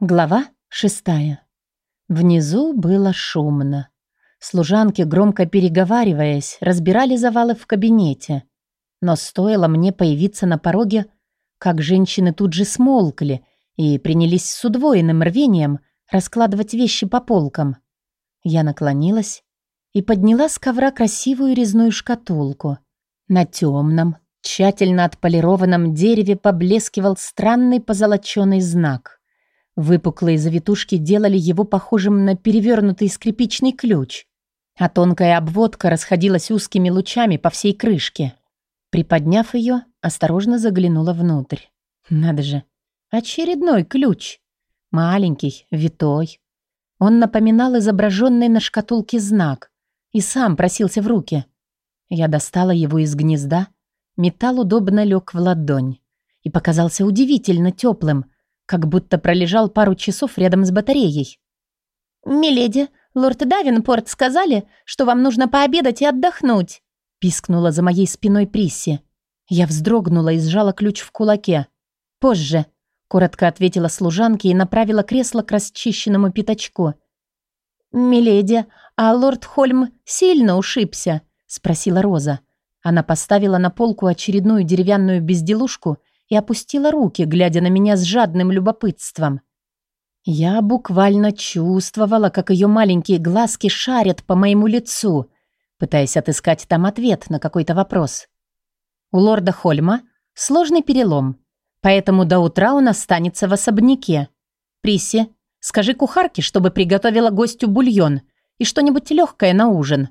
Глава шестая. Внизу было шумно. Служанки, громко переговариваясь, разбирали завалы в кабинете. Но стоило мне появиться на пороге, как женщины тут же смолкли и принялись с удвоенным рвением раскладывать вещи по полкам. Я наклонилась и подняла с ковра красивую резную шкатулку. На темном, тщательно отполированном дереве поблескивал странный позолоченный знак. Выпуклые завитушки делали его похожим на перевернутый скрипичный ключ, а тонкая обводка расходилась узкими лучами по всей крышке. Приподняв ее, осторожно заглянула внутрь. Надо же, очередной ключ. Маленький, витой. Он напоминал изображенный на шкатулке знак и сам просился в руки. Я достала его из гнезда, металл удобно лег в ладонь и показался удивительно теплым, как будто пролежал пару часов рядом с батареей. «Миледи, лорд Давинпорт сказали, что вам нужно пообедать и отдохнуть», пискнула за моей спиной Присси. Я вздрогнула и сжала ключ в кулаке. «Позже», — коротко ответила служанке и направила кресло к расчищенному пятачку. «Миледи, а лорд Хольм сильно ушибся?» — спросила Роза. Она поставила на полку очередную деревянную безделушку и опустила руки, глядя на меня с жадным любопытством. Я буквально чувствовала, как ее маленькие глазки шарят по моему лицу, пытаясь отыскать там ответ на какой-то вопрос. У лорда Хольма сложный перелом, поэтому до утра он останется в особняке. Присси, скажи кухарке, чтобы приготовила гостю бульон и что-нибудь легкое на ужин.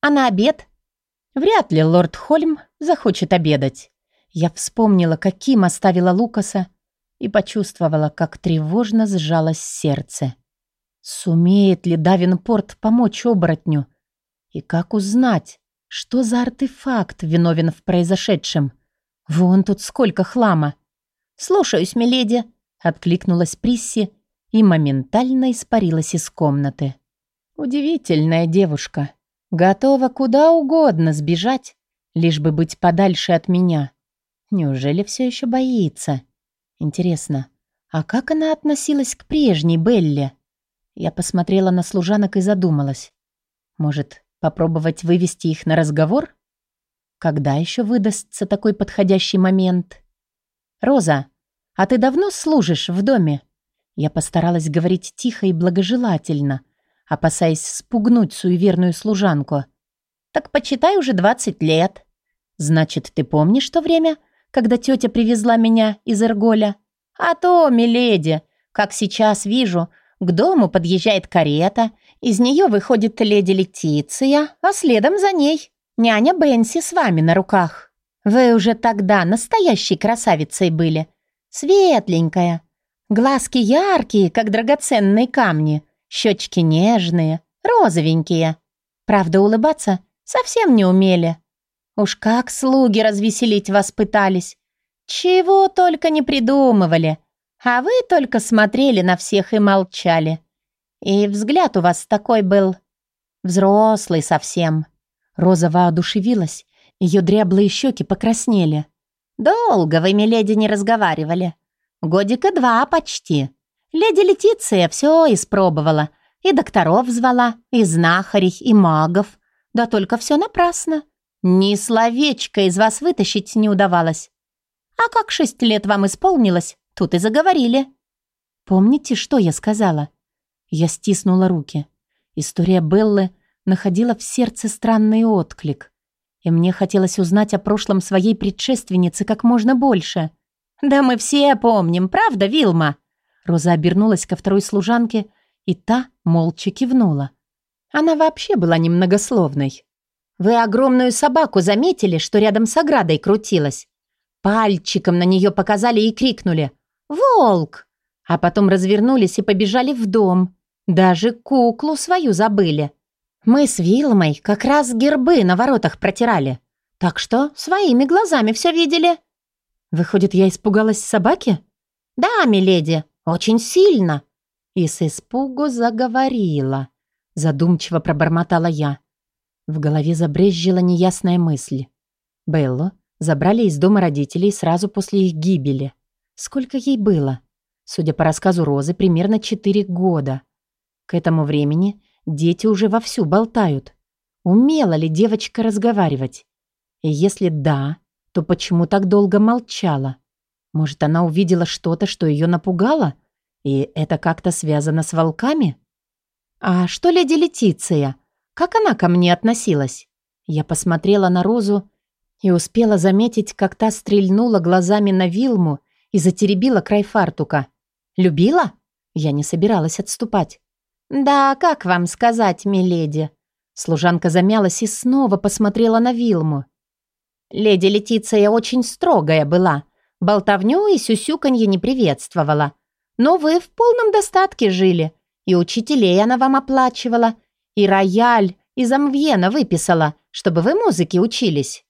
А на обед? Вряд ли лорд Хольм захочет обедать. Я вспомнила, каким оставила Лукаса, и почувствовала, как тревожно сжалось сердце. Сумеет ли Давинпорт помочь оборотню? И как узнать, что за артефакт виновен в произошедшем? Вон тут сколько хлама. «Слушаюсь, миледи», — откликнулась Присси и моментально испарилась из комнаты. Удивительная девушка. Готова куда угодно сбежать, лишь бы быть подальше от меня. Неужели все еще боится? Интересно, а как она относилась к прежней Белле? Я посмотрела на служанок и задумалась. Может, попробовать вывести их на разговор? Когда еще выдастся такой подходящий момент? «Роза, а ты давно служишь в доме?» Я постаралась говорить тихо и благожелательно, опасаясь спугнуть суеверную служанку. «Так почитай уже двадцать лет». «Значит, ты помнишь то время, когда тетя привезла меня из Эрголя. А то, миледи, как сейчас вижу, к дому подъезжает карета, из нее выходит леди Летиция, а следом за ней няня Бенси с вами на руках. Вы уже тогда настоящей красавицей были. Светленькая. Глазки яркие, как драгоценные камни. Щечки нежные, розовенькие. Правда, улыбаться совсем не умели. Уж как слуги развеселить вас пытались. Чего только не придумывали. А вы только смотрели на всех и молчали. И взгляд у вас такой был взрослый совсем. Роза воодушевилась, ее дряблые щеки покраснели. Долго вы, миледи, не разговаривали. Годика два почти. Леди Летиция все испробовала. И докторов звала, и знахарей, и магов. Да только все напрасно. Ни словечко из вас вытащить не удавалось. А как шесть лет вам исполнилось, тут и заговорили. Помните, что я сказала? Я стиснула руки. История Беллы находила в сердце странный отклик. И мне хотелось узнать о прошлом своей предшественницы как можно больше. «Да мы все помним, правда, Вилма?» Роза обернулась ко второй служанке, и та молча кивнула. Она вообще была немногословной. Вы огромную собаку заметили, что рядом с оградой крутилась? Пальчиком на нее показали и крикнули «Волк!» А потом развернулись и побежали в дом. Даже куклу свою забыли. Мы с Вилмой как раз гербы на воротах протирали. Так что своими глазами все видели. Выходит, я испугалась собаки? Да, миледи, очень сильно. И с испугу заговорила. Задумчиво пробормотала я. В голове забрезжила неясная мысль. Беллу забрали из дома родителей сразу после их гибели. Сколько ей было? Судя по рассказу Розы, примерно 4 года. К этому времени дети уже вовсю болтают. Умела ли девочка разговаривать? И если да, то почему так долго молчала? Может, она увидела что-то, что ее напугало? И это как-то связано с волками? А что леди Летиция? Как она ко мне относилась? Я посмотрела на Розу и успела заметить, как та стрельнула глазами на Вилму и затеребила край фартука. «Любила?» Я не собиралась отступать. «Да, как вам сказать, миледи?» Служанка замялась и снова посмотрела на Вилму. «Леди Летиция очень строгая была, болтовню и сюсюканье не приветствовала. Но вы в полном достатке жили, и учителей она вам оплачивала, и рояль из Амвьена выписала, чтобы вы музыке учились».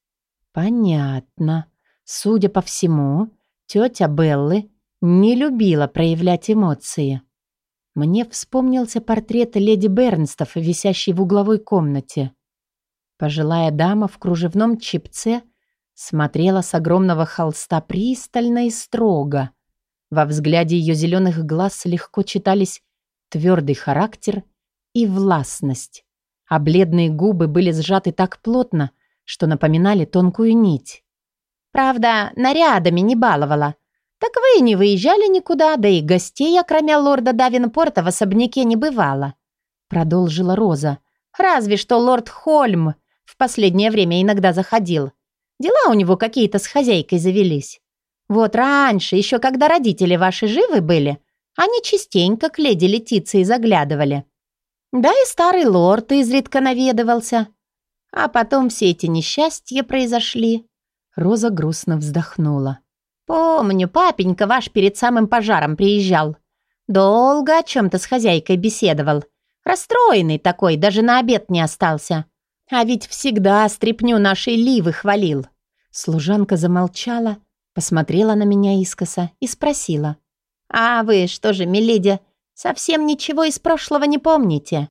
«Понятно. Судя по всему, тетя Беллы не любила проявлять эмоции». Мне вспомнился портрет леди Бернстов, висящий в угловой комнате. Пожилая дама в кружевном чипце смотрела с огромного холста пристально и строго. Во взгляде ее зеленых глаз легко читались твердый характер и властность, а бледные губы были сжаты так плотно, что напоминали тонкую нить. «Правда, нарядами не баловала», «Так вы и не выезжали никуда, да и гостей, окромя лорда Давинпорта, в особняке не бывало», — продолжила Роза. «Разве что лорд Хольм в последнее время иногда заходил. Дела у него какие-то с хозяйкой завелись. Вот раньше, еще когда родители ваши живы были, они частенько к леди Летиции заглядывали. Да и старый лорд изредка наведывался. А потом все эти несчастья произошли». Роза грустно вздохнула. «Помню, папенька ваш перед самым пожаром приезжал. Долго о чем-то с хозяйкой беседовал. Расстроенный такой, даже на обед не остался. А ведь всегда стряпню нашей Ливы хвалил». Служанка замолчала, посмотрела на меня искоса и спросила. «А вы что же, миледи, совсем ничего из прошлого не помните?»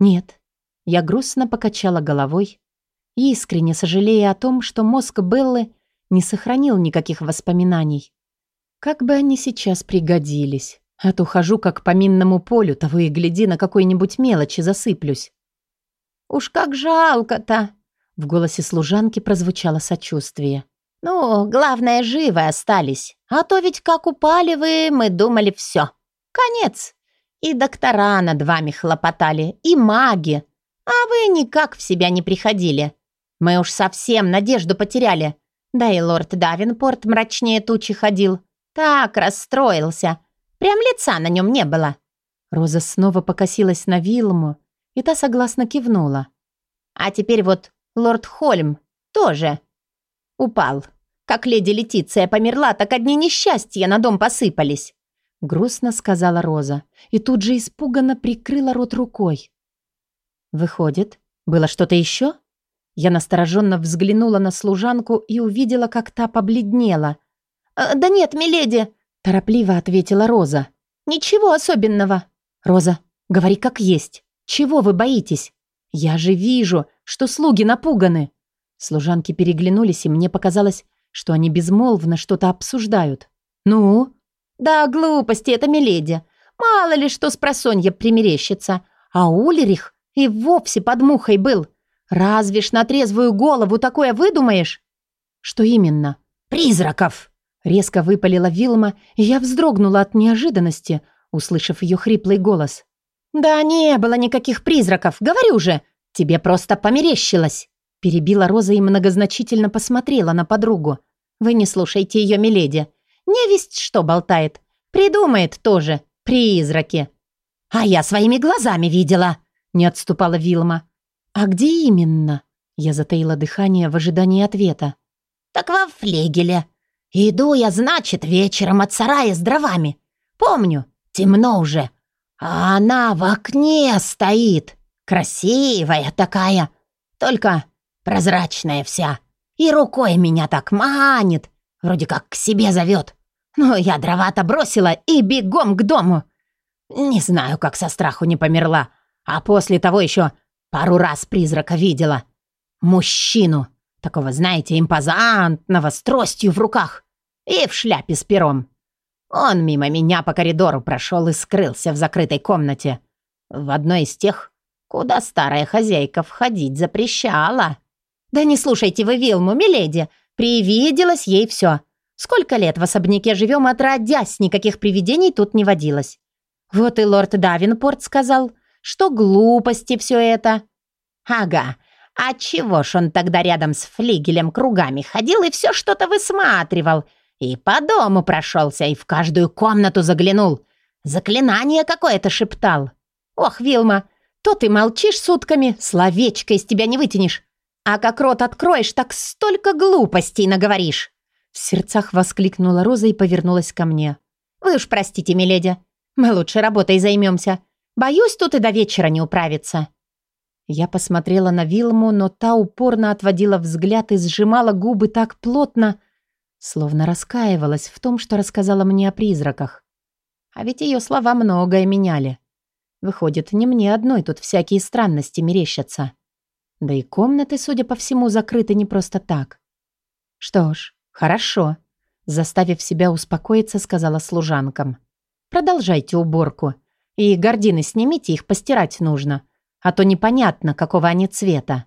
«Нет». Я грустно покачала головой, искренне сожалея о том, что мозг Беллы не сохранил никаких воспоминаний. Как бы они сейчас пригодились. А то хожу как по минному полю, того и гляди, на какой-нибудь мелочи засыплюсь. «Уж как жалко-то!» В голосе служанки прозвучало сочувствие. «Ну, главное, живы остались. А то ведь как упали вы, мы думали все. Конец. И доктора над вами хлопотали, и маги. А вы никак в себя не приходили. Мы уж совсем надежду потеряли. Да и лорд Давинпорт мрачнее тучи ходил. Так расстроился. Прям лица на нем не было. Роза снова покосилась на Вилму, и та согласно кивнула. А теперь вот лорд Хольм тоже упал. Как леди Летиция померла, так одни несчастья на дом посыпались. Грустно сказала Роза и тут же испуганно прикрыла рот рукой. Выходит, было что-то еще? Я настороженно взглянула на служанку и увидела, как та побледнела. «Э, «Да нет, миледи!» – торопливо ответила Роза. «Ничего особенного». «Роза, говори как есть. Чего вы боитесь? Я же вижу, что слуги напуганы». Служанки переглянулись, и мне показалось, что они безмолвно что-то обсуждают. «Ну?» «Да, глупости это, миледи. Мало ли что с просонья примерещится. А Ульрих и вовсе под мухой был. «Разве ж на трезвую голову такое выдумаешь?» «Что именно?» «Призраков!» Резко выпалила Вилма, и я вздрогнула от неожиданности, услышав ее хриплый голос. «Да не было никаких призраков, говорю же! Тебе просто померещилось!» Перебила Роза и многозначительно посмотрела на подругу. «Вы не слушайте ее, миледи. Невесть что болтает. Придумает тоже. Призраки». «А я своими глазами видела!» Не отступала Вилма. «А где именно?» Я затаила дыхание в ожидании ответа. «Так во флегеле. Иду я, значит, вечером от сарая с дровами. Помню, темно уже. А она в окне стоит. Красивая такая. Только прозрачная вся. И рукой меня так манит. Вроде как к себе зовет. Но я дрова-то бросила и бегом к дому. Не знаю, как со страху не померла. А после того еще Пару раз призрака видела. Мужчину. Такого, знаете, импозантного, с тростью в руках. И в шляпе с пером. Он мимо меня по коридору прошел и скрылся в закрытой комнате. В одной из тех, куда старая хозяйка входить запрещала. Да не слушайте вы Вилму, миледи. Привиделось ей все. Сколько лет в особняке живем, отродясь, никаких привидений тут не водилось. Вот и лорд Давинпорт сказал, что глупости все это. Ага, а чего ж он тогда рядом с флигелем кругами ходил и все что-то высматривал? И по дому прошелся, и в каждую комнату заглянул. Заклинание какое-то шептал. Ох, Вилма, то ты молчишь сутками, словечко из тебя не вытянешь. А как рот откроешь, так столько глупостей наговоришь. В сердцах воскликнула Роза и повернулась ко мне. «Вы уж простите, миледи, мы лучше работой займемся. Боюсь, тут и до вечера не управиться». Я посмотрела на Вилму, но та упорно отводила взгляд и сжимала губы так плотно, словно раскаивалась в том, что рассказала мне о призраках. А ведь ее слова многое меняли. Выходит, не мне одной тут всякие странности мерещатся. Да и комнаты, судя по всему, закрыты не просто так. Что ж, хорошо. Заставив себя успокоиться, сказала служанкам. Продолжайте уборку. И гардины снимите, их постирать нужно а то непонятно, какого они цвета.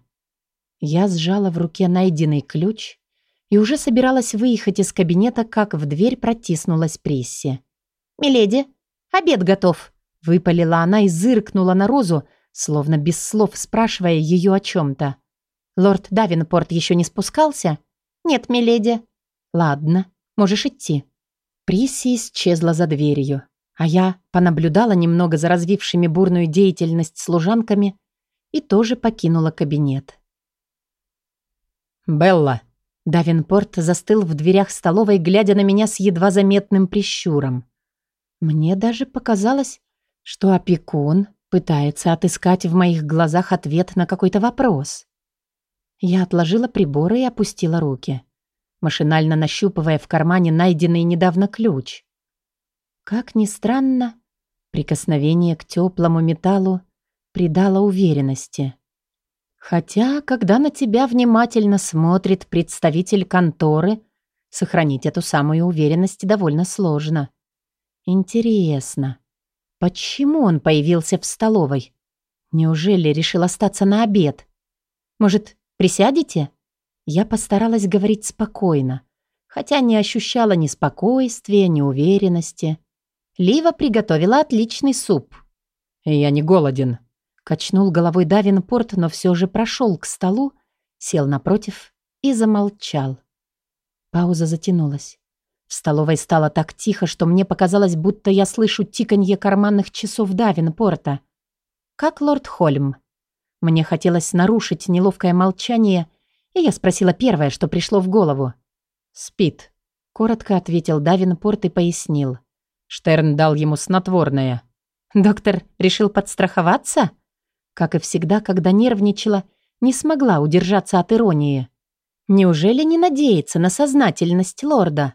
Я сжала в руке найденный ключ и уже собиралась выехать из кабинета, как в дверь протиснулась Присси. «Миледи, обед готов», — выпалила она и зыркнула на Розу, словно без слов спрашивая ее о чем-то. «Лорд Давинпорт еще не спускался?» «Нет, миледи». «Ладно, можешь идти». Присси исчезла за дверью. А я понаблюдала немного за развившими бурную деятельность служанками и тоже покинула кабинет. «Белла!» Давинпорт застыл в дверях столовой, глядя на меня с едва заметным прищуром. Мне даже показалось, что опекун пытается отыскать в моих глазах ответ на какой-то вопрос. Я отложила приборы и опустила руки, машинально нащупывая в кармане найденный недавно ключ. Как ни странно, прикосновение к теплому металлу придало уверенности. Хотя, когда на тебя внимательно смотрит представитель конторы, сохранить эту самую уверенность довольно сложно. Интересно, почему он появился в столовой? Неужели решил остаться на обед? Может, присядете? Я постаралась говорить спокойно, хотя не ощущала ни спокойствия, ни уверенности. Лива приготовила отличный суп. «Я не голоден», — качнул головой Давинпорт, но все же прошел к столу, сел напротив и замолчал. Пауза затянулась. В столовой стало так тихо, что мне показалось, будто я слышу тиканье карманных часов Давинпорта. Как лорд Хольм. Мне хотелось нарушить неловкое молчание, и я спросила первое, что пришло в голову. «Спит», — коротко ответил Давинпорт и пояснил. Штерн дал ему снотворное. Доктор решил подстраховаться? Как и всегда, когда нервничала, не смогла удержаться от иронии. Неужели не надеется на сознательность лорда?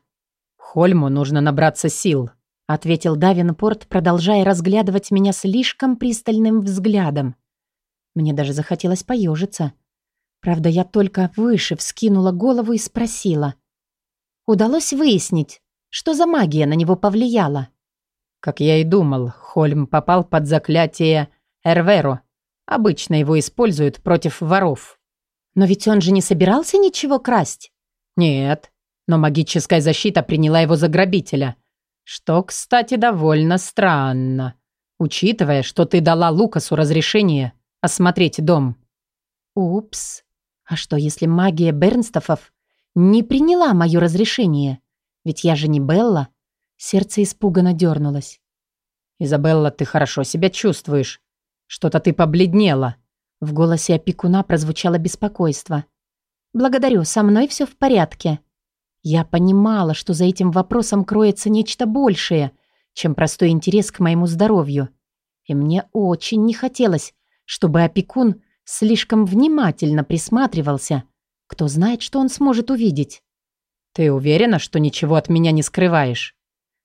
«Хольму нужно набраться сил», — ответил Давинпорт, продолжая разглядывать меня слишком пристальным взглядом. Мне даже захотелось поежиться. Правда, я только выше вскинула голову и спросила. Удалось выяснить, что за магия на него повлияла? Как я и думал, Хольм попал под заклятие Эрверо. Обычно его используют против воров. Но ведь он же не собирался ничего красть. Нет, но магическая защита приняла его за грабителя. Что, кстати, довольно странно, учитывая, что ты дала Лукасу разрешение осмотреть дом. Упс. А что, если магия Бернстофов не приняла мое разрешение? Ведь я же не Белла. Сердце испуганно дернулось. «Изабелла, ты хорошо себя чувствуешь. Что-то ты побледнела». В голосе опекуна прозвучало беспокойство. «Благодарю, со мной все в порядке». Я понимала, что за этим вопросом кроется нечто большее, чем простой интерес к моему здоровью. И мне очень не хотелось, чтобы опекун слишком внимательно присматривался. Кто знает, что он сможет увидеть. «Ты уверена, что ничего от меня не скрываешь?»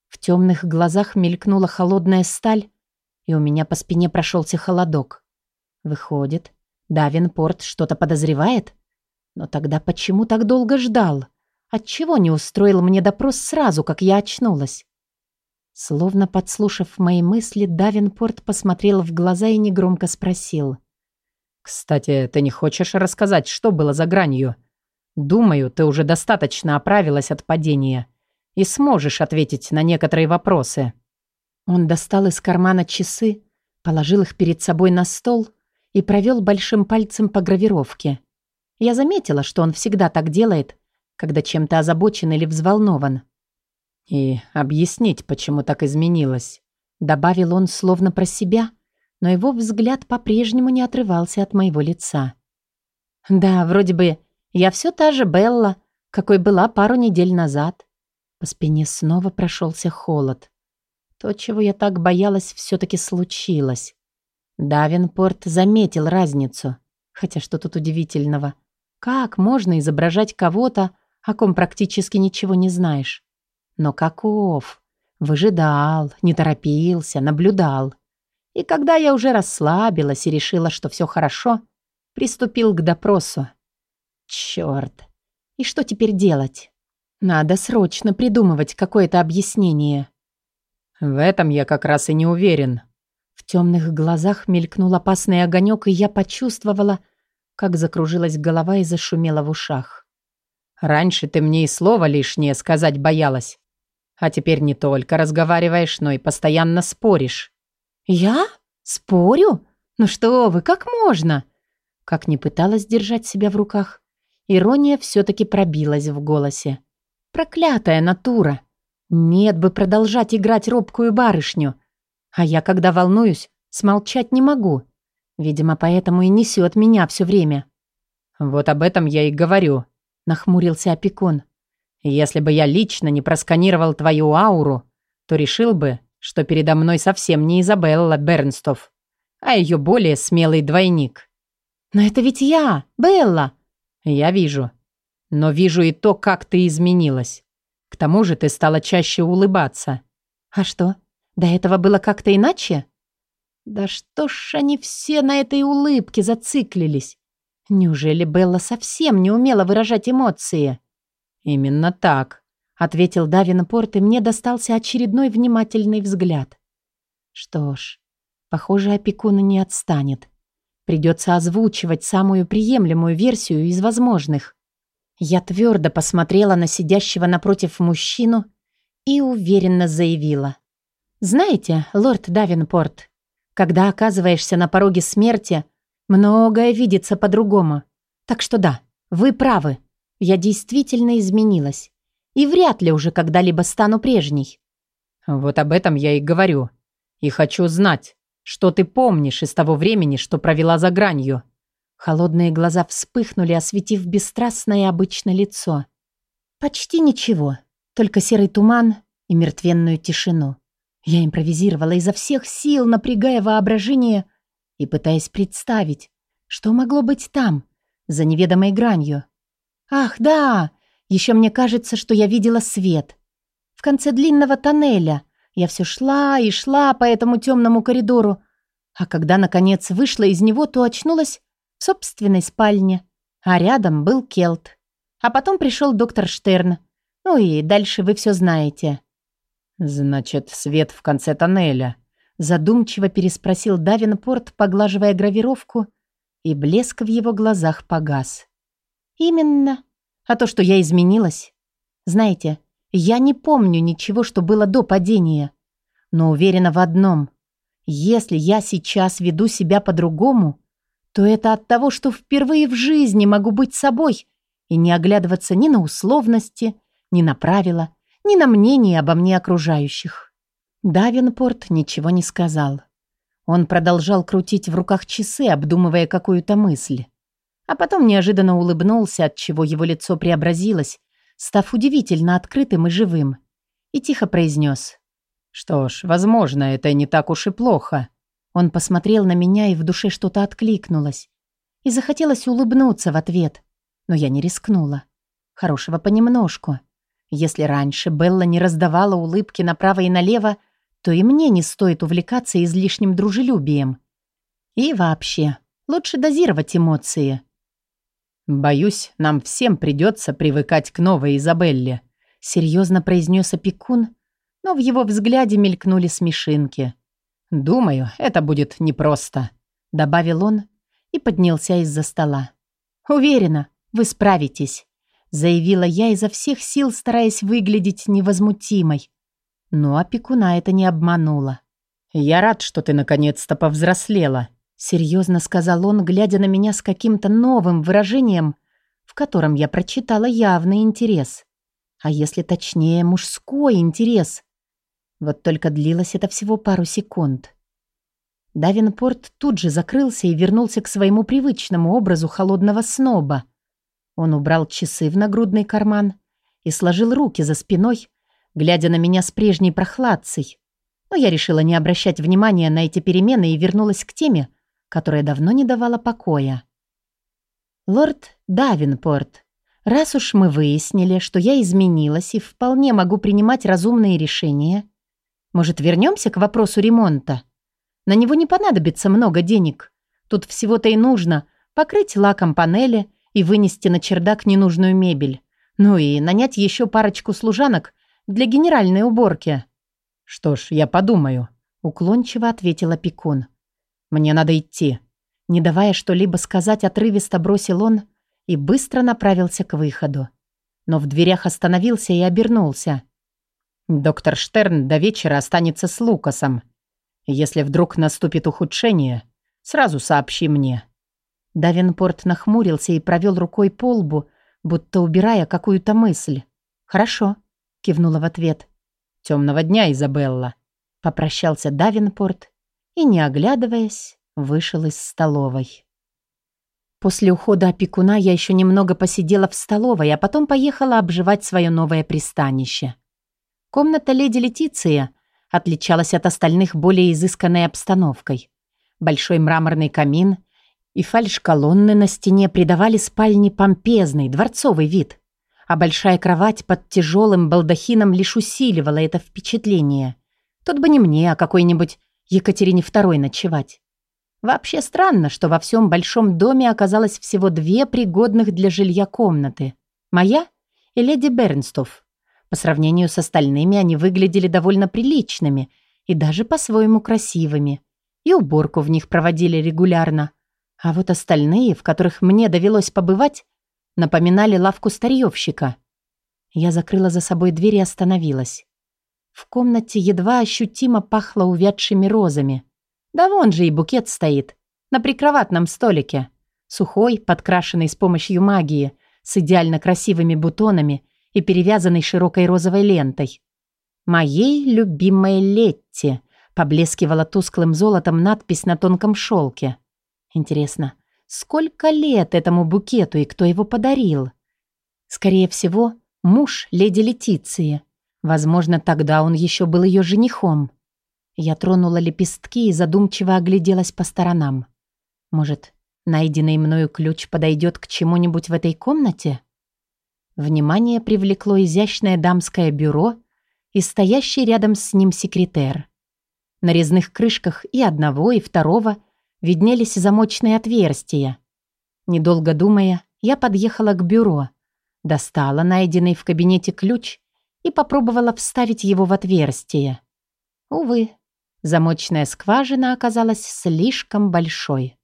В темных глазах мелькнула холодная сталь, и у меня по спине прошелся холодок. Выходит, Давинпорт что-то подозревает? Но тогда почему так долго ждал? Отчего не устроил мне допрос сразу, как я очнулась? Словно подслушав мои мысли, Давинпорт посмотрел в глаза и негромко спросил. «Кстати, ты не хочешь рассказать, что было за гранью? Думаю, ты уже достаточно оправилась от падения и сможешь ответить на некоторые вопросы». Он достал из кармана часы, положил их перед собой на стол и провел большим пальцем по гравировке. Я заметила, что он всегда так делает, когда чем-то озабочен или взволнован. «И объяснить, почему так изменилось», — добавил он словно про себя, но его взгляд по-прежнему не отрывался от моего лица. «Да, вроде бы я все та же Белла, какой была пару недель назад». По спине снова прошелся холод. То, чего я так боялась, все-таки случилось. Давинпорт заметил разницу. Хотя что тут удивительного? Как можно изображать кого-то, о ком практически ничего не знаешь? Но каков? Выжидал, не торопился, наблюдал. И когда я уже расслабилась и решила, что все хорошо, приступил к допросу. Черт! И что теперь делать? Надо срочно придумывать какое-то объяснение. В этом я как раз и не уверен. В темных глазах мелькнул опасный огонек, и я почувствовала, как закружилась голова и зашумела в ушах. Раньше ты мне и слова лишнее сказать боялась. А теперь не только разговариваешь, но и постоянно споришь. Я? Спорю? Ну что вы, как можно? Как не пыталась держать себя в руках, ирония все-таки пробилась в голосе. Проклятая натура! Нет бы продолжать играть робкую барышню. А я, когда волнуюсь, смолчать не могу. Видимо, поэтому и несет меня все время. «Вот об этом я и говорю», — нахмурился опекун. «Если бы я лично не просканировал твою ауру, то решил бы, что передо мной совсем не Изабелла Бернстов, а ее более смелый двойник». «Но это ведь я, Белла!» «Я вижу. Но вижу и то, как ты изменилась. К тому же ты стала чаще улыбаться». «А что, до этого было как-то иначе?» «Да что ж они все на этой улыбке зациклились? Неужели Белла совсем не умела выражать эмоции?» «Именно так», — ответил Давинпорт, и мне достался очередной внимательный взгляд. «Что ж, похоже, опекун не отстанет. Придется озвучивать самую приемлемую версию из возможных. Я твердо посмотрела на сидящего напротив мужчину и уверенно заявила. «Знаете, лорд Давинпорт, когда оказываешься на пороге смерти, многое видится по-другому. Так что да, вы правы, я действительно изменилась. И вряд ли уже когда-либо стану прежней». «Вот об этом я и говорю. И хочу знать, что ты помнишь из того времени, что провела за гранью». Холодные глаза вспыхнули, осветив бесстрастное обычное лицо. Почти ничего, только серый туман и мертвенную тишину. Я импровизировала изо всех сил, напрягая воображение и пытаясь представить, что могло быть там, за неведомой гранью. Ах, да, еще мне кажется, что я видела свет. В конце длинного тоннеля я все шла и шла по этому темному коридору, а когда, наконец, вышла из него, то очнулась в собственной спальне, а рядом был Келт. А потом пришел доктор Штерн. Ну и дальше вы все знаете. «Значит, свет в конце тоннеля», — задумчиво переспросил Давинпорт, поглаживая гравировку, и блеск в его глазах погас. «Именно. А то, что я изменилась. Знаете, я не помню ничего, что было до падения, но уверена в одном. Если я сейчас веду себя по-другому, то это от того, что впервые в жизни могу быть собой и не оглядываться ни на условности, ни на правила, ни на мнение обо мне окружающих. Давинпорт ничего не сказал. Он продолжал крутить в руках часы, обдумывая какую-то мысль. А потом неожиданно улыбнулся, отчего его лицо преобразилось, став удивительно открытым и живым. И тихо произнес. «Что ж, возможно, это не так уж и плохо. Он посмотрел на меня, и в душе что-то откликнулось. И захотелось улыбнуться в ответ. Но я не рискнула. Хорошего понемножку. Если раньше Белла не раздавала улыбки направо и налево, то и мне не стоит увлекаться излишним дружелюбием. И вообще, лучше дозировать эмоции. «Боюсь, нам всем придется привыкать к новой Изабелле», — серьезно произнес опекун, но в его взгляде мелькнули смешинки. «Думаю, это будет непросто», — добавил он и поднялся из-за стола. «Уверена, вы справитесь», — заявила я изо всех сил, стараясь выглядеть невозмутимой. Но опекуна это не обмануло. «Я рад, что ты наконец-то повзрослела», — серьезно сказал он, глядя на меня с каким-то новым выражением, в котором я прочитала явный интерес. А если точнее, мужской интерес. Вот только длилось это всего пару секунд. Давинпорт тут же закрылся и вернулся к своему привычному образу холодного сноба. Он убрал часы в нагрудный карман и сложил руки за спиной, глядя на меня с прежней прохладцей. Но я решила не обращать внимания на эти перемены и вернулась к теме, которая давно не давала покоя. «Лорд Давинпорт, раз уж мы выяснили, что я изменилась и вполне могу принимать разумные решения, может, вернемся к вопросу ремонта?» На него не понадобится много денег. Тут всего-то и нужно покрыть лаком панели и вынести на чердак ненужную мебель. Ну и нанять еще парочку служанок для генеральной уборки. «Что ж, я подумаю», — уклончиво ответила Пекун. «Мне надо идти». Не давая что-либо сказать, отрывисто бросил он и быстро направился к выходу. Но в дверях остановился и обернулся. «Доктор Штерн до вечера останется с Лукасом», если вдруг наступит ухудшение, сразу сообщи мне». Давинпорт нахмурился и провел рукой по лбу, будто убирая какую-то мысль. «Хорошо», — кивнула в ответ. «Темного дня, Изабелла», — попрощался Давинпорт и, не оглядываясь, вышел из столовой. После ухода опекуна я еще немного посидела в столовой, а потом поехала обживать свое новое пристанище. Комната леди Летиция отличалась от остальных более изысканной обстановкой. Большой мраморный камин и фальш-колонны на стене придавали спальне помпезный, дворцовый вид, а большая кровать под тяжелым балдахином лишь усиливала это впечатление. Тут бы не мне, а какой-нибудь Екатерине II ночевать. Вообще странно, что во всем большом доме оказалось всего две пригодных для жилья комнаты. Моя и леди Бернстов. По сравнению с остальными они выглядели довольно приличными и даже по-своему красивыми. И уборку в них проводили регулярно. А вот остальные, в которых мне довелось побывать, напоминали лавку старьевщика. Я закрыла за собой дверь и остановилась. В комнате едва ощутимо пахло увядшими розами. Да вон же и букет стоит. На прикроватном столике. Сухой, подкрашенный с помощью магии, с идеально красивыми бутонами и перевязанный широкой розовой лентой. «Моей любимой Летти», поблескивала тусклым золотом надпись на тонком шелке. Интересно, сколько лет этому букету и кто его подарил? Скорее всего, муж леди Летиции. Возможно, тогда он еще был ее женихом. Я тронула лепестки и задумчиво огляделась по сторонам. Может, найденный мною ключ подойдет к чему-нибудь в этой комнате? Внимание привлекло изящное дамское бюро и стоящий рядом с ним секретер. На резных крышках и одного, и второго виднелись замочные отверстия. Недолго думая, я подъехала к бюро, достала найденный в кабинете ключ и попробовала вставить его в отверстие. Увы, замочная скважина оказалась слишком большой.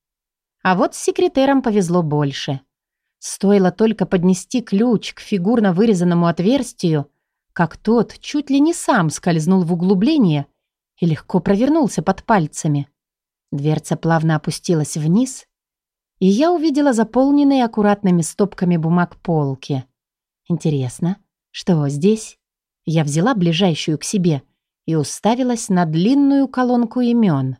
А вот с секретером повезло больше — Стоило только поднести ключ к фигурно вырезанному отверстию, как тот чуть ли не сам скользнул в углубление и легко провернулся под пальцами. Дверца плавно опустилась вниз, и я увидела заполненные аккуратными стопками бумаг полки. Интересно, что здесь? Я взяла ближайшую к себе и уставилась на длинную колонку имен.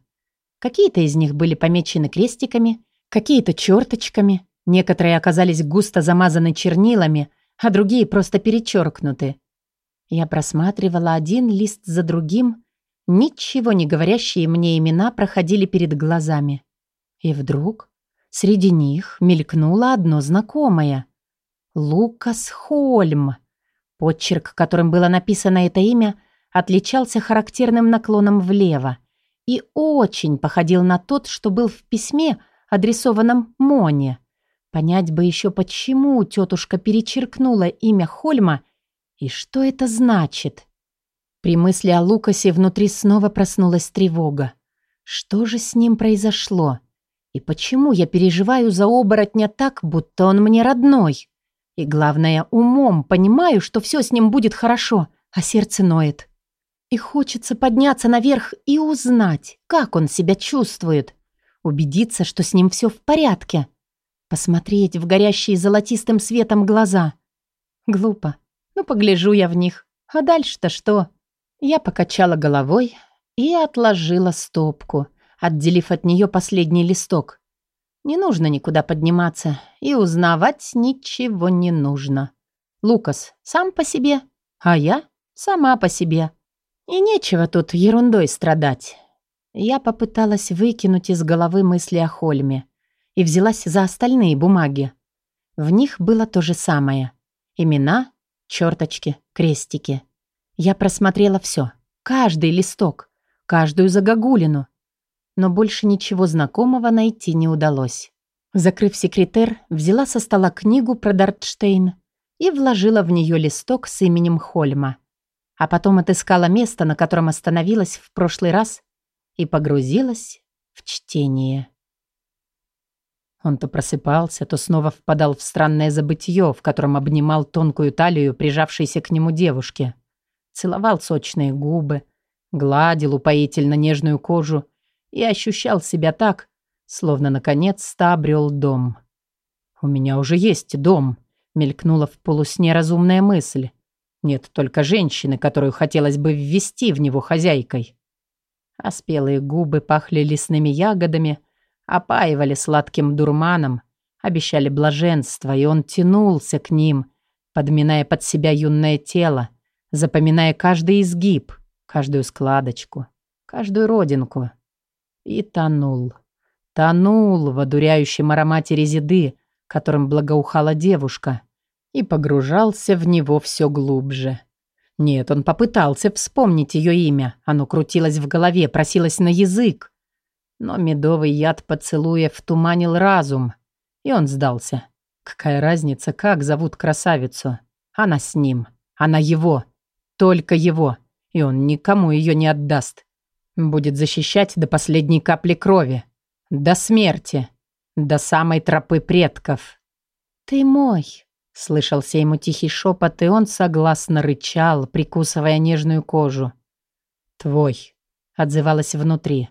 Какие-то из них были помечены крестиками, какие-то черточками — Некоторые оказались густо замазаны чернилами, а другие просто перечеркнуты. Я просматривала один лист за другим, ничего не говорящие мне имена проходили перед глазами. И вдруг среди них мелькнуло одно знакомое. Лукас Хольм. Подчерк, которым было написано это имя, отличался характерным наклоном влево и очень походил на тот, что был в письме, адресованном Моне. Понять бы еще, почему тетушка перечеркнула имя Хольма и что это значит. При мысли о Лукасе внутри снова проснулась тревога. Что же с ним произошло? И почему я переживаю за оборотня так, будто он мне родной? И главное, умом понимаю, что все с ним будет хорошо, а сердце ноет. И хочется подняться наверх и узнать, как он себя чувствует. Убедиться, что с ним все в порядке. Посмотреть в горящие золотистым светом глаза. Глупо. Ну, погляжу я в них. А дальше-то что? Я покачала головой и отложила стопку, отделив от нее последний листок. Не нужно никуда подниматься, и узнавать ничего не нужно. Лукас сам по себе, а я сама по себе. И нечего тут ерундой страдать. Я попыталась выкинуть из головы мысли о Хольме и взялась за остальные бумаги. В них было то же самое. Имена, черточки, крестики. Я просмотрела все, каждый листок, каждую загогулину, но больше ничего знакомого найти не удалось. Закрыв секретер, взяла со стола книгу про Дартштейн и вложила в нее листок с именем Хольма. А потом отыскала место, на котором остановилась в прошлый раз, и погрузилась в чтение. Он то просыпался, то снова впадал в странное забытье, в котором обнимал тонкую талию прижавшейся к нему девушки целовал сочные губы, гладил упоительно нежную кожу и ощущал себя так, словно наконец-то обрел дом. «У меня уже есть дом», — мелькнула в полусне разумная мысль. «Нет только женщины, которую хотелось бы ввести в него хозяйкой». А спелые губы пахли лесными ягодами, опаивали сладким дурманом, обещали блаженство, и он тянулся к ним, подминая под себя юное тело, запоминая каждый изгиб, каждую складочку, каждую родинку. И тонул. Тонул в одуряющем аромате резиды, которым благоухала девушка, и погружался в него все глубже. Нет, он попытался вспомнить ее имя. Оно крутилось в голове, просилось на язык. Но медовый яд поцелуя втуманил разум, и он сдался. Какая разница, как зовут красавицу? Она с ним. Она его. Только его, и он никому ее не отдаст. Будет защищать до последней капли крови. До смерти. До самой тропы предков. «Ты мой», — слышался ему тихий шепот, и он согласно рычал, прикусывая нежную кожу. «Твой», — отзывалась внутри.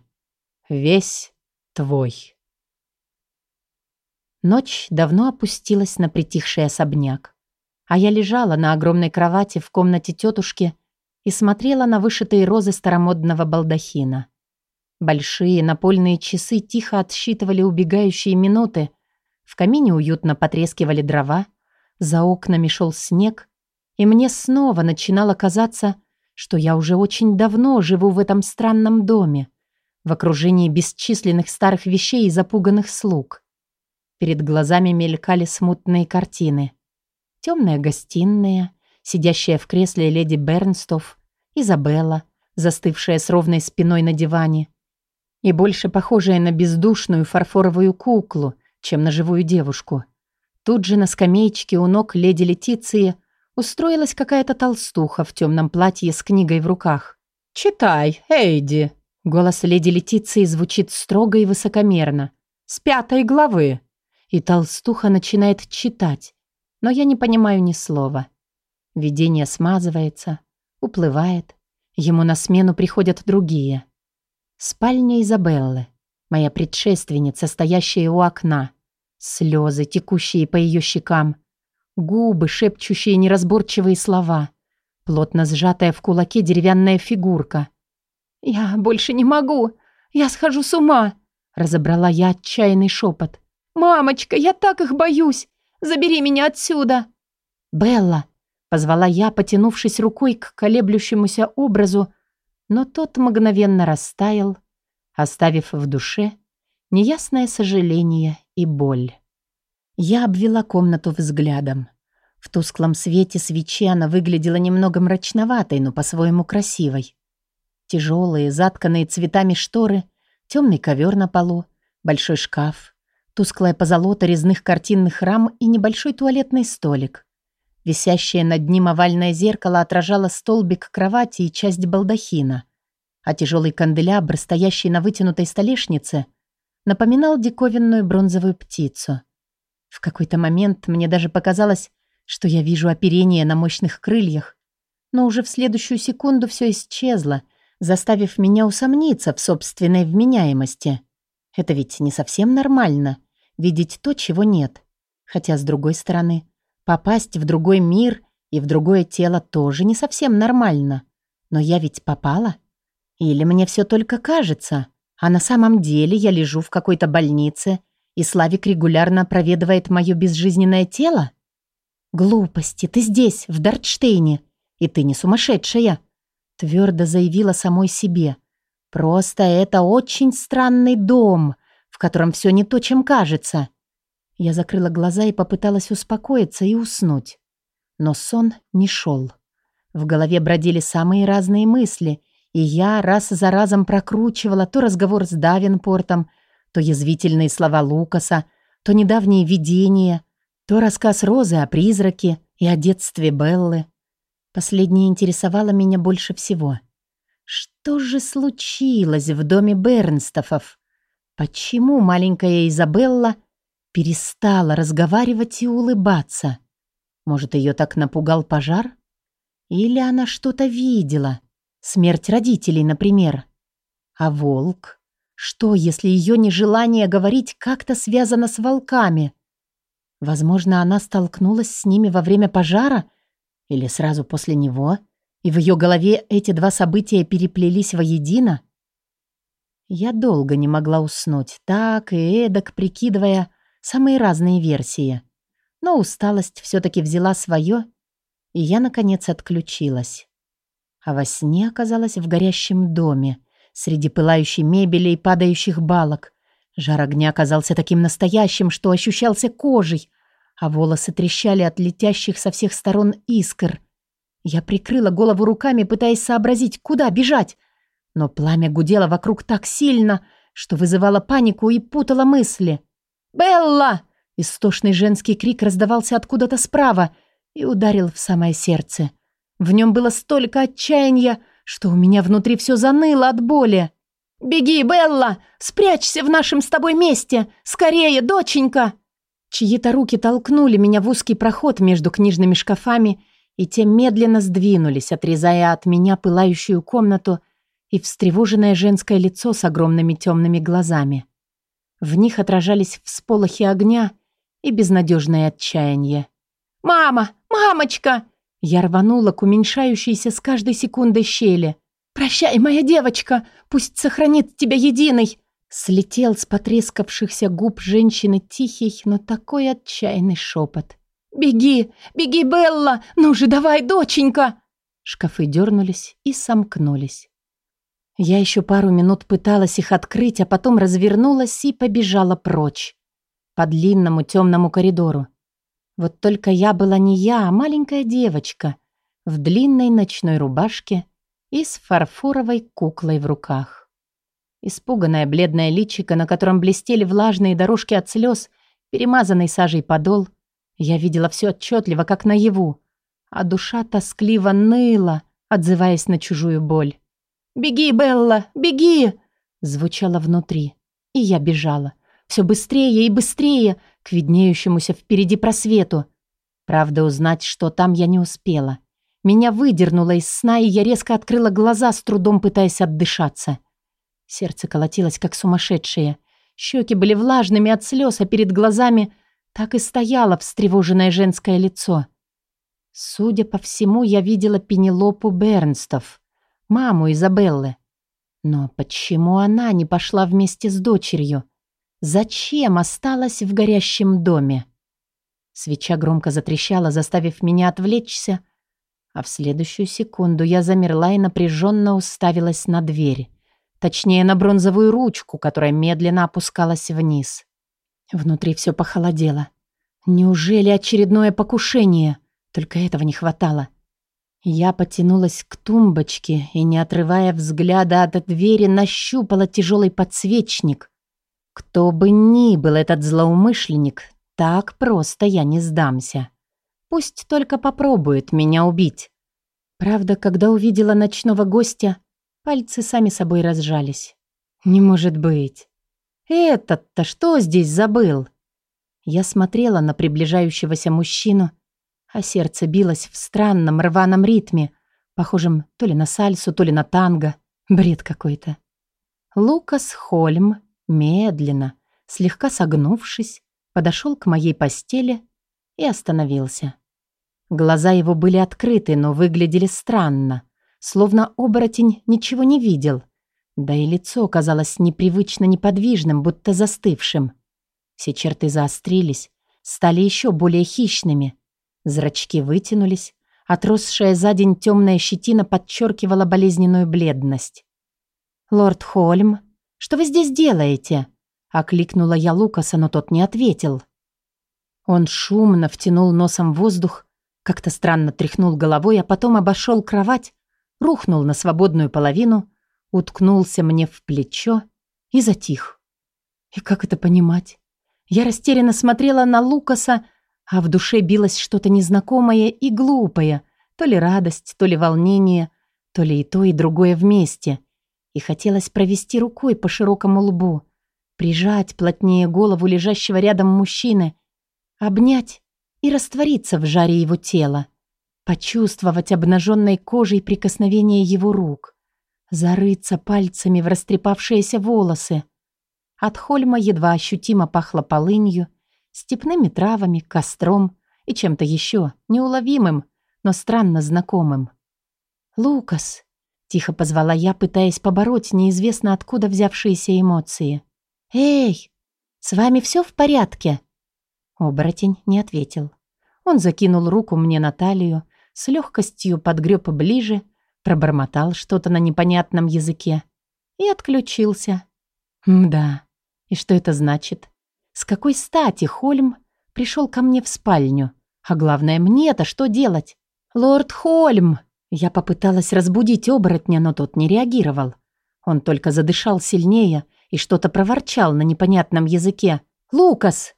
«Весь твой». Ночь давно опустилась на притихший особняк а я лежала на огромной кровати в комнате тетушки и смотрела на вышитые розы старомодного балдахина. Большие напольные часы тихо отсчитывали убегающие минуты, в камине уютно потрескивали дрова, за окнами шел снег, и мне снова начинало казаться, что я уже очень давно живу в этом странном доме, в окружении бесчисленных старых вещей и запуганных слуг. Перед глазами мелькали смутные картины. Темная гостиная, сидящая в кресле леди Бернстов, Изабелла, застывшая с ровной спиной на диване, и больше похожая на бездушную фарфоровую куклу, чем на живую девушку. Тут же на скамеечке у ног леди Летиции устроилась какая-то толстуха в темном платье с книгой в руках. «Читай, Эйди!» Голос леди Летиции звучит строго и высокомерно. «С пятой главы!» И толстуха начинает читать, но я не понимаю ни слова. Видение смазывается, уплывает. Ему на смену приходят другие. Спальня Изабеллы, моя предшественница, стоящая у окна. Слезы, текущие по ее щекам. Губы, шепчущие неразборчивые слова. Плотно сжатая в кулаке деревянная фигурка. «Я больше не могу! Я схожу с ума!» Разобрала я отчаянный шепот. «Мамочка, я так их боюсь! Забери меня отсюда!» «Белла!» — позвала я, потянувшись рукой к колеблющемуся образу, но тот мгновенно растаял, оставив в душе неясное сожаление и боль. Я обвела комнату взглядом. В тусклом свете свечи она выглядела немного мрачноватой, но по-своему красивой. Тяжелые, затканные цветами шторы, темный ковер на полу, большой шкаф, тусклая позолота резных картинных рам и небольшой туалетный столик. Висящее над ним овальное зеркало отражало столбик кровати и часть балдахина, а тяжелый канделябр, стоящий на вытянутой столешнице, напоминал диковинную бронзовую птицу. В какой-то момент мне даже показалось, что я вижу оперение на мощных крыльях, но уже в следующую секунду все исчезло, заставив меня усомниться в собственной вменяемости. Это ведь не совсем нормально — видеть то, чего нет. Хотя, с другой стороны, попасть в другой мир и в другое тело тоже не совсем нормально. Но я ведь попала. Или мне все только кажется, а на самом деле я лежу в какой-то больнице, и Славик регулярно проведывает мое безжизненное тело? Глупости, ты здесь, в Дартштейне, и ты не сумасшедшая, твердо заявила самой себе. Просто это очень странный дом, в котором все не то, чем кажется. Я закрыла глаза и попыталась успокоиться и уснуть. Но сон не шел. В голове бродили самые разные мысли, и я раз за разом прокручивала то разговор с Давинпортом, то язвительные слова Лукаса, то недавние видения, то рассказ Розы о призраке и о детстве Беллы. Последнее интересовало меня больше всего. Что же случилось в доме Бернстофов? Почему маленькая Изабелла перестала разговаривать и улыбаться. Может, ее так напугал пожар? Или она что-то видела? Смерть родителей, например. А волк? Что, если ее нежелание говорить как-то связано с волками? Возможно, она столкнулась с ними во время пожара или сразу после него, и в ее голове эти два события переплелись воедино? Я долго не могла уснуть, так и эдак прикидывая, самые разные версии. Но усталость все-таки взяла свое, и я, наконец, отключилась. А во сне оказалась в горящем доме, среди пылающей мебели и падающих балок. Жар огня оказался таким настоящим, что ощущался кожей, а волосы трещали от летящих со всех сторон искр. Я прикрыла голову руками, пытаясь сообразить, куда бежать, но пламя гудело вокруг так сильно, что вызывало панику и путало мысли. «Белла!» Истошный женский крик раздавался откуда-то справа и ударил в самое сердце. В нем было столько отчаяния, что у меня внутри все заныло от боли. «Беги, Белла! Спрячься в нашем с тобой месте! Скорее, доченька!» Чьи-то руки толкнули меня в узкий проход между книжными шкафами, и те медленно сдвинулись, отрезая от меня пылающую комнату и встревоженное женское лицо с огромными темными глазами. В них отражались всполохи огня и безнадежное отчаяние. «Мама! Мамочка!» Я рванула к уменьшающейся с каждой секундой щели. «Прощай, моя девочка! Пусть сохранит тебя единой!» Слетел с потрескавшихся губ женщины тихий, но такой отчаянный шепот. «Беги! Беги, Белла! Ну же, давай, доченька!» Шкафы дернулись и сомкнулись. Я еще пару минут пыталась их открыть, а потом развернулась и побежала прочь. По длинному темному коридору. Вот только я была не я, а маленькая девочка в длинной ночной рубашке и с фарфоровой куклой в руках. Испуганное бледное личико, на котором блестели влажные дорожки от слез, перемазанный сажей подол, я видела все отчетливо, как наяву, а душа тоскливо ныла, отзываясь на чужую боль. «Беги, Белла, беги!» звучало внутри. И я бежала. Все быстрее и быстрее к виднеющемуся впереди просвету. Правда, узнать, что там я не успела. Меня выдернуло из сна, и я резко открыла глаза, с трудом пытаясь отдышаться. Сердце колотилось, как сумасшедшее. Щеки были влажными от слез, а перед глазами так и стояло встревоженное женское лицо. Судя по всему, я видела Пенелопу Бернстов маму Изабеллы. Но почему она не пошла вместе с дочерью? Зачем осталась в горящем доме? Свеча громко затрещала, заставив меня отвлечься, а в следующую секунду я замерла и напряженно уставилась на дверь. Точнее, на бронзовую ручку, которая медленно опускалась вниз. Внутри все похолодело. Неужели очередное покушение? Только этого не хватало. Я потянулась к тумбочке и, не отрывая взгляда от двери, нащупала тяжелый подсвечник. Кто бы ни был этот злоумышленник, так просто я не сдамся. Пусть только попробует меня убить. Правда, когда увидела ночного гостя, пальцы сами собой разжались. Не может быть. Этот-то что здесь забыл? Я смотрела на приближающегося мужчину, а сердце билось в странном рваном ритме, похожем то ли на сальсу, то ли на танго. Бред какой-то. Лукас Хольм медленно, слегка согнувшись, подошел к моей постели и остановился. Глаза его были открыты, но выглядели странно, словно оборотень ничего не видел. Да и лицо казалось непривычно неподвижным, будто застывшим. Все черты заострились, стали еще более хищными. Зрачки вытянулись, отросшая за день темная щетина подчеркивала болезненную бледность. «Лорд Хольм, что вы здесь делаете?» Окликнула я Лукаса, но тот не ответил. Он шумно втянул носом воздух, как-то странно тряхнул головой, а потом обошел кровать, рухнул на свободную половину, уткнулся мне в плечо и затих. И как это понимать? Я растерянно смотрела на Лукаса, а в душе билось что-то незнакомое и глупое, то ли радость, то ли волнение, то ли и то, и другое вместе. И хотелось провести рукой по широкому лбу, прижать плотнее голову лежащего рядом мужчины, обнять и раствориться в жаре его тела, почувствовать обнаженной кожей прикосновение его рук, зарыться пальцами в растрепавшиеся волосы. От Хольма едва ощутимо пахло полынью, степными травами, костром и чем-то еще неуловимым, но странно знакомым. «Лукас!» — тихо позвала я, пытаясь побороть неизвестно откуда взявшиеся эмоции. «Эй, с вами все в порядке?» Оборотень не ответил. Он закинул руку мне на талию, с легкостью подгреб ближе, пробормотал что-то на непонятном языке и отключился. Мда, и что это значит? С какой стати Хольм пришел ко мне в спальню? А главное, мне-то что делать? «Лорд Хольм!» Я попыталась разбудить оборотня, но тот не реагировал. Он только задышал сильнее и что-то проворчал на непонятном языке. «Лукас!»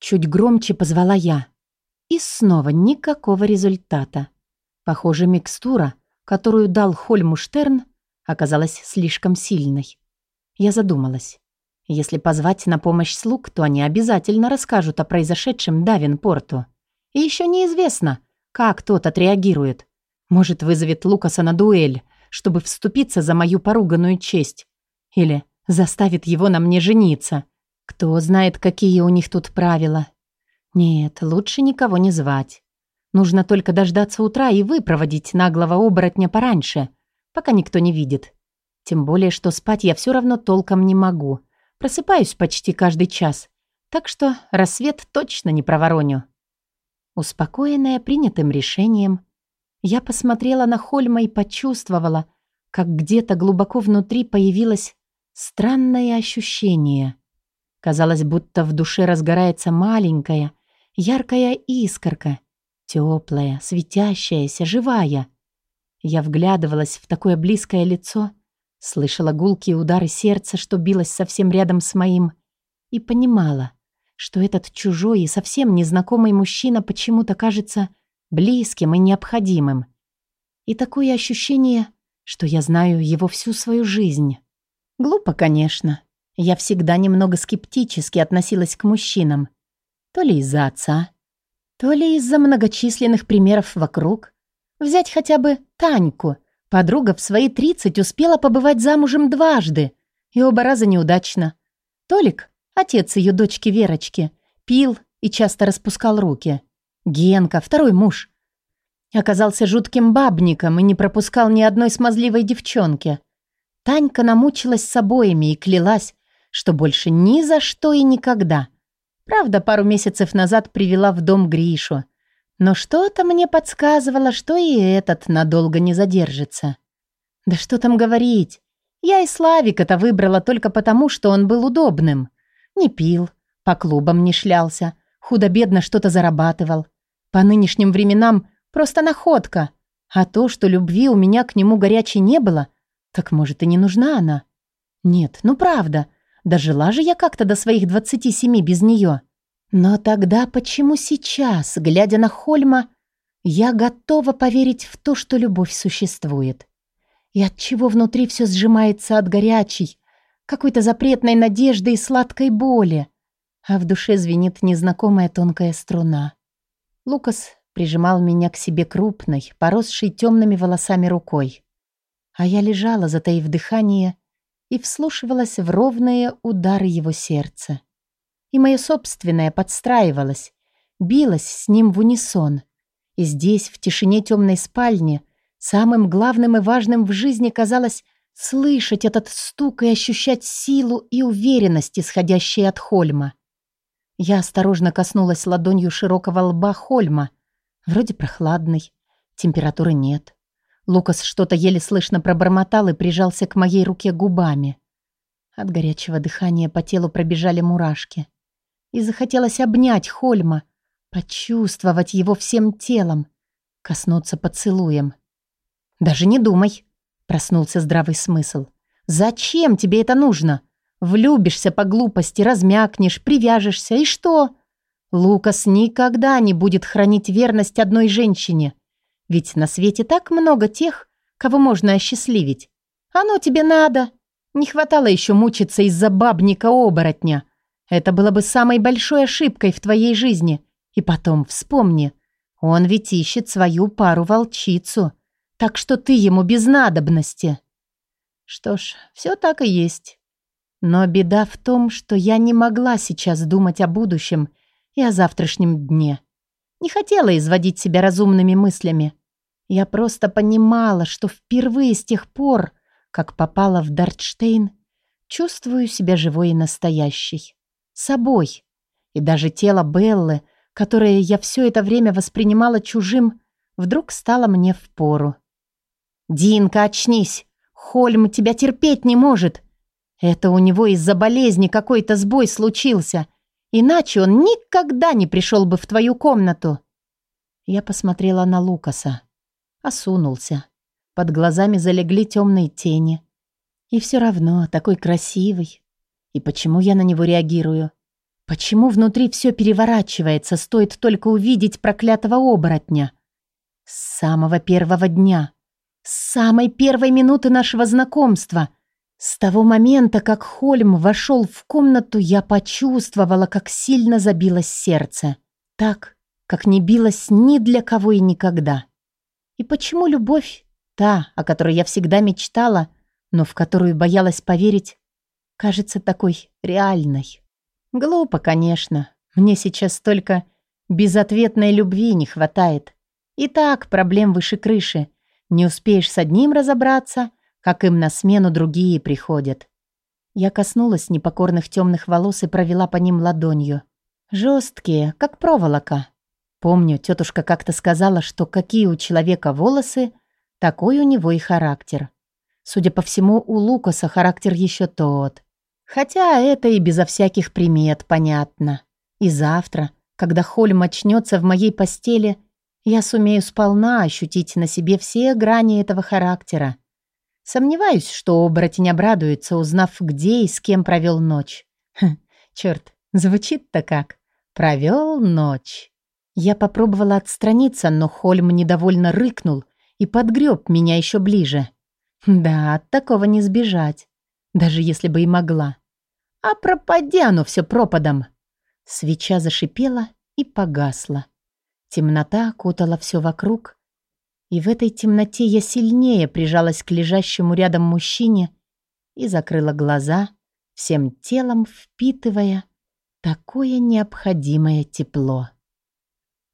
Чуть громче позвала я. И снова никакого результата. Похоже, микстура, которую дал Хольму Штерн, оказалась слишком сильной. Я задумалась. Если позвать на помощь слуг, то они обязательно расскажут о произошедшем Давинпорту. И еще неизвестно, как тот отреагирует. Может, вызовет Лукаса на дуэль, чтобы вступиться за мою поруганную честь. Или заставит его на мне жениться. Кто знает, какие у них тут правила. Нет, лучше никого не звать. Нужно только дождаться утра и выпроводить наглого оборотня пораньше, пока никто не видит. Тем более, что спать я все равно толком не могу. Просыпаюсь почти каждый час. Так что рассвет точно не провороню. Успокоенная принятым решением, я посмотрела на Хольма и почувствовала, как где-то глубоко внутри появилось странное ощущение. Казалось, будто в душе разгорается маленькая, яркая искорка, теплая, светящаяся, живая. Я вглядывалась в такое близкое лицо, слышала гулкие удары сердца, что билось совсем рядом с моим, и понимала, что этот чужой и совсем незнакомый мужчина почему-то кажется близким и необходимым. И такое ощущение, что я знаю его всю свою жизнь. Глупо, конечно. Я всегда немного скептически относилась к мужчинам. То ли из-за отца, то ли из-за многочисленных примеров вокруг. Взять хотя бы Таньку. Подруга в свои 30 успела побывать замужем дважды, и оба раза неудачно. Толик, отец ее дочки Верочки, пил и часто распускал руки. Генка, второй муж, оказался жутким бабником и не пропускал ни одной смазливой девчонки. Танька намучилась с обоими и клялась, что больше ни за что и никогда. Правда, пару месяцев назад привела в дом Гришу. Но что-то мне подсказывало, что и этот надолго не задержится. Да что там говорить. Я и Славика-то выбрала только потому, что он был удобным. Не пил, по клубам не шлялся, худо-бедно что-то зарабатывал. По нынешним временам просто находка. А то, что любви у меня к нему горячей не было, так, может, и не нужна она? Нет, ну правда. Дожила же я как-то до своих 27 без нее. Но тогда почему сейчас, глядя на Хольма, Я готова поверить в то, что любовь существует. И от чего внутри все сжимается от горячей, какой-то запретной надежды и сладкой боли, а в душе звенит незнакомая тонкая струна. Лукас прижимал меня к себе крупной, поросшей темными волосами рукой. А я лежала, затаив дыхание, и вслушивалась в ровные удары его сердца. И мое собственное подстраивалось, билось с ним в унисон. И здесь, в тишине темной спальни, самым главным и важным в жизни казалось слышать этот стук и ощущать силу и уверенность, исходящие от Хольма. Я осторожно коснулась ладонью широкого лба Хольма. Вроде прохладный, температуры нет. Лукас что-то еле слышно пробормотал и прижался к моей руке губами. От горячего дыхания по телу пробежали мурашки. И захотелось обнять Хольма, почувствовать его всем телом, коснуться поцелуем. «Даже не думай», — проснулся здравый смысл. «Зачем тебе это нужно? Влюбишься по глупости, размякнешь, привяжешься, и что? Лукас никогда не будет хранить верность одной женщине. Ведь на свете так много тех, кого можно осчастливить. Оно тебе надо. Не хватало еще мучиться из-за бабника-оборотня. Это было бы самой большой ошибкой в твоей жизни. И потом вспомни, он ведь ищет свою пару-волчицу. Так что ты ему без надобности. Что ж, все так и есть. Но беда в том, что я не могла сейчас думать о будущем и о завтрашнем дне. Не хотела изводить себя разумными мыслями. Я просто понимала, что впервые с тех пор, как попала в Дартштейн, чувствую себя живой и настоящей. Собой. И даже тело Беллы, которое я все это время воспринимала чужим, вдруг стало мне впору. «Динка, очнись! Хольм тебя терпеть не может! Это у него из-за болезни какой-то сбой случился. Иначе он никогда не пришел бы в твою комнату. Я посмотрела на Лукаса. Осунулся. Под глазами залегли темные тени. И все равно такой красивый. И почему я на него реагирую? Почему внутри все переворачивается, стоит только увидеть проклятого оборотня? С самого первого дня, с самой первой минуты нашего знакомства — с того момента, как Хольм вошел в комнату, я почувствовала, как сильно забилось сердце. Так, как не билось ни для кого и никогда. И почему любовь, та, о которой я всегда мечтала, но в которую боялась поверить, кажется такой реальной? Глупо, конечно. Мне сейчас только безответной любви не хватает. И так проблем выше крыши. Не успеешь с одним разобраться — как им на смену другие приходят. Я коснулась непокорных темных волос и провела по ним ладонью. Жесткие, как проволока. Помню, тетушка как-то сказала, что какие у человека волосы, такой у него и характер. Судя по всему, у Лукаса характер еще тот. Хотя это и безо всяких примет понятно. И завтра, когда Хольм очнется в моей постели, я сумею сполна ощутить на себе все грани этого характера. Сомневаюсь, что оборотень обрадуется, узнав, где и с кем провел ночь. Хм, черт, звучит-то как. Провел ночь. Я попробовала отстраниться, но Хольм недовольно рыкнул и подгреб меня еще ближе. Да, от такого не сбежать, даже если бы и могла. А пропади оно все пропадом. Свеча зашипела и погасла. Темнота окутала все вокруг, и в этой темноте я сильнее прижалась к лежащему рядом мужчине и закрыла глаза, всем телом впитывая такое необходимое тепло.